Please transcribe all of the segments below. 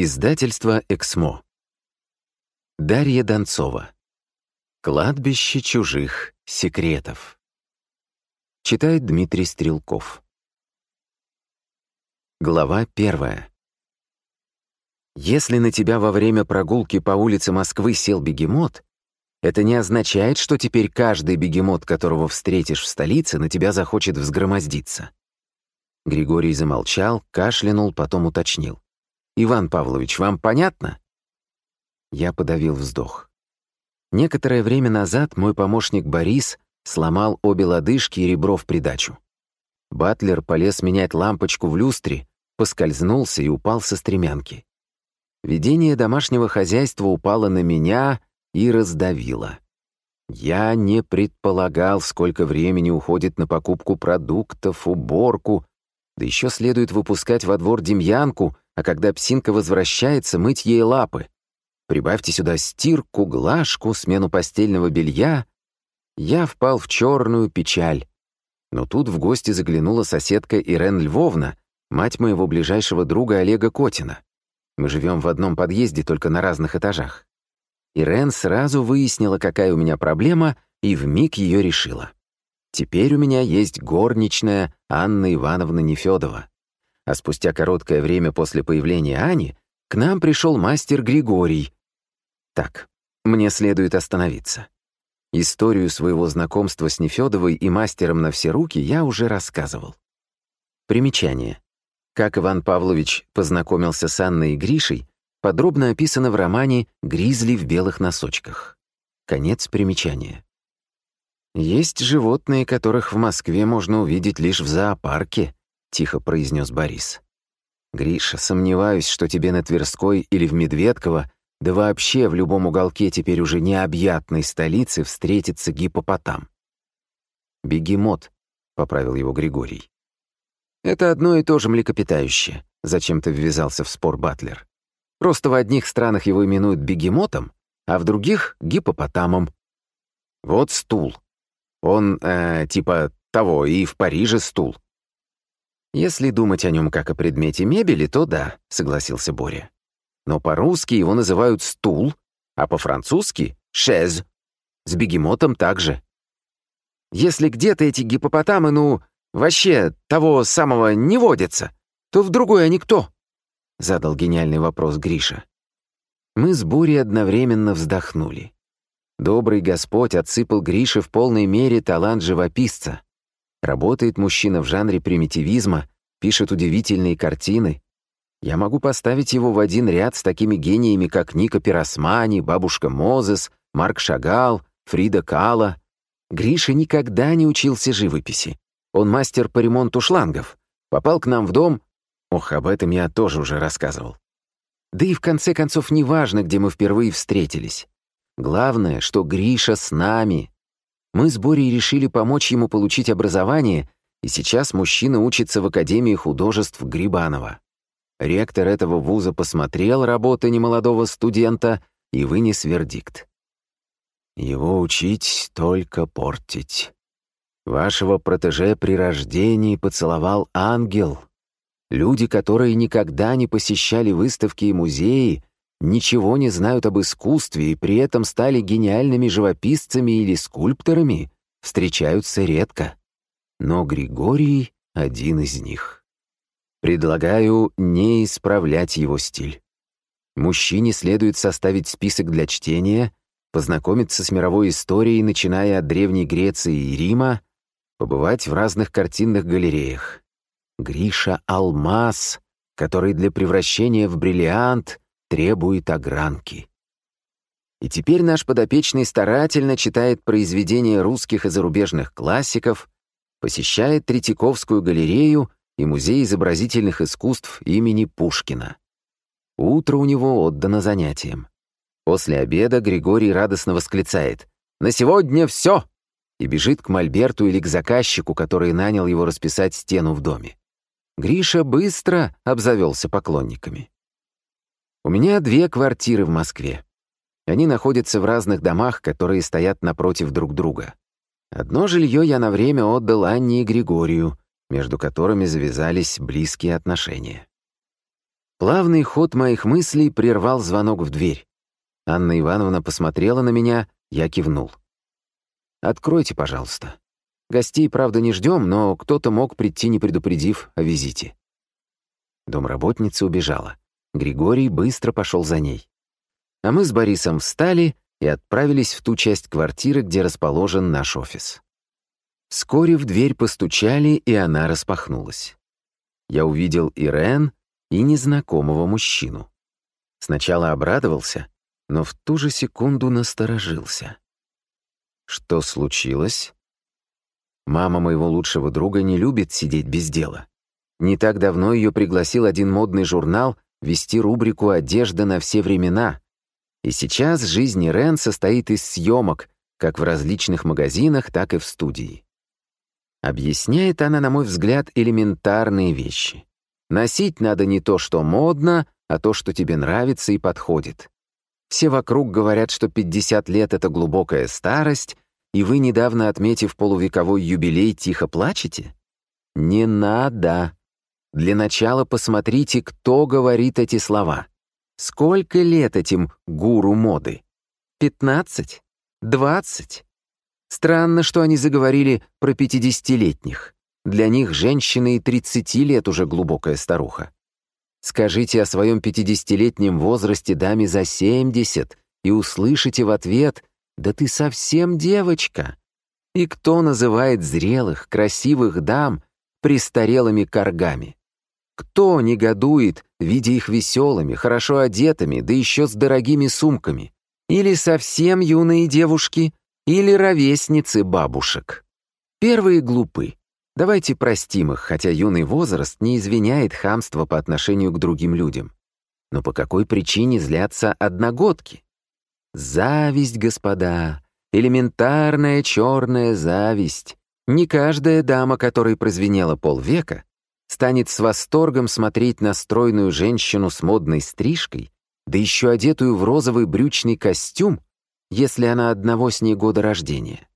Издательство «Эксмо». Дарья Донцова. «Кладбище чужих секретов». Читает Дмитрий Стрелков. Глава первая. Если на тебя во время прогулки по улице Москвы сел бегемот, это не означает, что теперь каждый бегемот, которого встретишь в столице, на тебя захочет взгромоздиться. Григорий замолчал, кашлянул, потом уточнил. «Иван Павлович, вам понятно?» Я подавил вздох. Некоторое время назад мой помощник Борис сломал обе лодыжки и ребро в придачу. Батлер полез менять лампочку в люстре, поскользнулся и упал со стремянки. Ведение домашнего хозяйства упало на меня и раздавило. Я не предполагал, сколько времени уходит на покупку продуктов, уборку, да еще следует выпускать во двор демьянку — а когда псинка возвращается, мыть ей лапы. Прибавьте сюда стирку, глажку, смену постельного белья. Я впал в черную печаль. Но тут в гости заглянула соседка Ирен Львовна, мать моего ближайшего друга Олега Котина. Мы живем в одном подъезде, только на разных этажах. Ирен сразу выяснила, какая у меня проблема, и вмиг ее решила. Теперь у меня есть горничная Анна Ивановна Нефёдова а спустя короткое время после появления Ани к нам пришел мастер Григорий. Так, мне следует остановиться. Историю своего знакомства с Нефёдовой и мастером на все руки я уже рассказывал. Примечание. Как Иван Павлович познакомился с Анной и Гришей, подробно описано в романе «Гризли в белых носочках». Конец примечания. Есть животные, которых в Москве можно увидеть лишь в зоопарке, — тихо произнес Борис. «Гриша, сомневаюсь, что тебе на Тверской или в Медведково, да вообще в любом уголке теперь уже необъятной столицы встретится гипопотам». «Бегемот», — поправил его Григорий. «Это одно и то же млекопитающее», — зачем-то ввязался в спор Батлер. «Просто в одних странах его именуют бегемотом, а в других — гипопотамом. Вот стул. Он, э, типа того, и в Париже стул. «Если думать о нем как о предмете мебели, то да», — согласился Боря. «Но по-русски его называют стул, а по-французски — шез. С бегемотом также. Если где-то эти гипопотамы, ну, вообще того самого не водятся, то в другой они кто?» — задал гениальный вопрос Гриша. Мы с Борей одновременно вздохнули. Добрый Господь отсыпал Грише в полной мере талант живописца — Работает мужчина в жанре примитивизма, пишет удивительные картины. Я могу поставить его в один ряд с такими гениями, как Ника Пиросмани, бабушка Мозес, Марк Шагал, Фрида Кала. Гриша никогда не учился живописи. Он мастер по ремонту шлангов. Попал к нам в дом... Ох, об этом я тоже уже рассказывал. Да и в конце концов неважно, где мы впервые встретились. Главное, что Гриша с нами, мы с Борей решили помочь ему получить образование, и сейчас мужчина учится в Академии художеств Грибанова. Ректор этого вуза посмотрел работы немолодого студента и вынес вердикт. Его учить только портить. Вашего протеже при рождении поцеловал ангел. Люди, которые никогда не посещали выставки и музеи, ничего не знают об искусстве и при этом стали гениальными живописцами или скульпторами, встречаются редко. Но Григорий — один из них. Предлагаю не исправлять его стиль. Мужчине следует составить список для чтения, познакомиться с мировой историей, начиная от Древней Греции и Рима, побывать в разных картинных галереях. Гриша — алмаз, который для превращения в бриллиант — требует огранки. И теперь наш подопечный старательно читает произведения русских и зарубежных классиков, посещает Третьяковскую галерею и Музей изобразительных искусств имени Пушкина. Утро у него отдано занятиям. После обеда Григорий радостно восклицает «На сегодня все!» и бежит к Мольберту или к заказчику, который нанял его расписать стену в доме. Гриша быстро обзавелся поклонниками. У меня две квартиры в Москве. Они находятся в разных домах, которые стоят напротив друг друга. Одно жилье я на время отдал Анне и Григорию, между которыми завязались близкие отношения. Плавный ход моих мыслей прервал звонок в дверь. Анна Ивановна посмотрела на меня, я кивнул. «Откройте, пожалуйста. Гостей, правда, не ждем, но кто-то мог прийти, не предупредив о визите». Домработница убежала. Григорий быстро пошел за ней. А мы с Борисом встали и отправились в ту часть квартиры, где расположен наш офис. Вскоре в дверь постучали, и она распахнулась. Я увидел Ирен и незнакомого мужчину. Сначала обрадовался, но в ту же секунду насторожился. Что случилось? Мама моего лучшего друга не любит сидеть без дела. Не так давно ее пригласил один модный журнал вести рубрику «Одежда на все времена», и сейчас жизнь Ирен состоит из съемок, как в различных магазинах, так и в студии. Объясняет она, на мой взгляд, элементарные вещи. Носить надо не то, что модно, а то, что тебе нравится и подходит. Все вокруг говорят, что 50 лет — это глубокая старость, и вы, недавно отметив полувековой юбилей, тихо плачете? Не надо. Для начала посмотрите, кто говорит эти слова. Сколько лет этим гуру моды? Пятнадцать? Двадцать? Странно, что они заговорили про пятидесятилетних. Для них женщина и тридцати лет уже глубокая старуха. Скажите о своем пятидесятилетнем возрасте даме за семьдесят и услышите в ответ «Да ты совсем девочка». И кто называет зрелых, красивых дам престарелыми коргами? Кто негодует, видя их веселыми, хорошо одетыми, да еще с дорогими сумками? Или совсем юные девушки, или ровесницы бабушек? Первые глупы. Давайте простим их, хотя юный возраст не извиняет хамство по отношению к другим людям. Но по какой причине злятся одногодки? Зависть, господа, элементарная черная зависть. Не каждая дама, которой прозвенела полвека, станет с восторгом смотреть на стройную женщину с модной стрижкой, да еще одетую в розовый брючный костюм, если она одного с ней года рождения.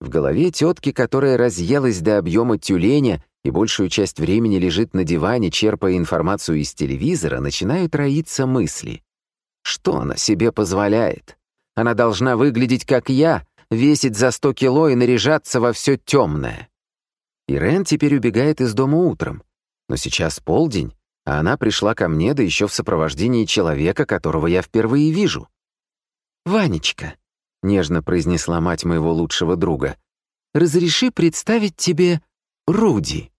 В голове тетки, которая разъелась до объема тюленя и большую часть времени лежит на диване, черпая информацию из телевизора, начинают роиться мысли. Что она себе позволяет? Она должна выглядеть как я, весить за сто кило и наряжаться во все темное. Ирен теперь убегает из дома утром. Но сейчас полдень, а она пришла ко мне, да еще в сопровождении человека, которого я впервые вижу. «Ванечка», — нежно произнесла мать моего лучшего друга, «разреши представить тебе Руди».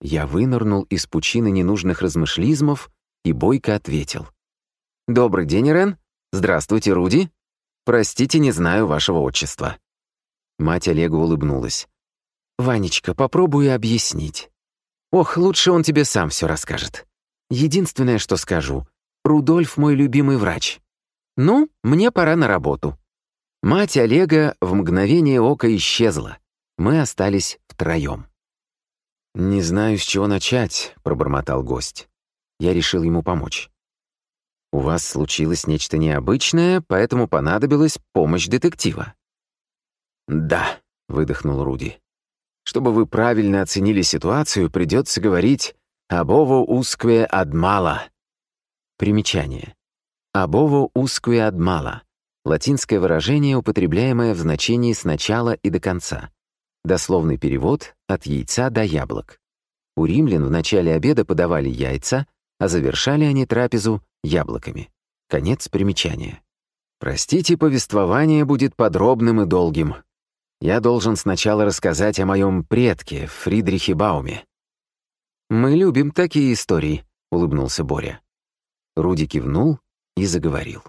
Я вынырнул из пучины ненужных размышлизмов и бойко ответил. «Добрый день, Рен. Здравствуйте, Руди. Простите, не знаю вашего отчества». Мать Олега улыбнулась. «Ванечка, попробую объяснить. Ох, лучше он тебе сам все расскажет. Единственное, что скажу, Рудольф мой любимый врач. Ну, мне пора на работу. Мать Олега в мгновение ока исчезла. Мы остались втроем. «Не знаю, с чего начать», — пробормотал гость. Я решил ему помочь. «У вас случилось нечто необычное, поэтому понадобилась помощь детектива». «Да», — выдохнул Руди. Чтобы вы правильно оценили ситуацию, придется говорить «абово ускве адмала». Примечание. «Абово ускве адмала» — латинское выражение, употребляемое в значении «сначала и до конца». Дословный перевод «от яйца до яблок». У римлян в начале обеда подавали яйца, а завершали они трапезу яблоками. Конец примечания. Простите, повествование будет подробным и долгим. Я должен сначала рассказать о моем предке, Фридрихе Бауме». «Мы любим такие истории», — улыбнулся Боря. Руди кивнул и заговорил.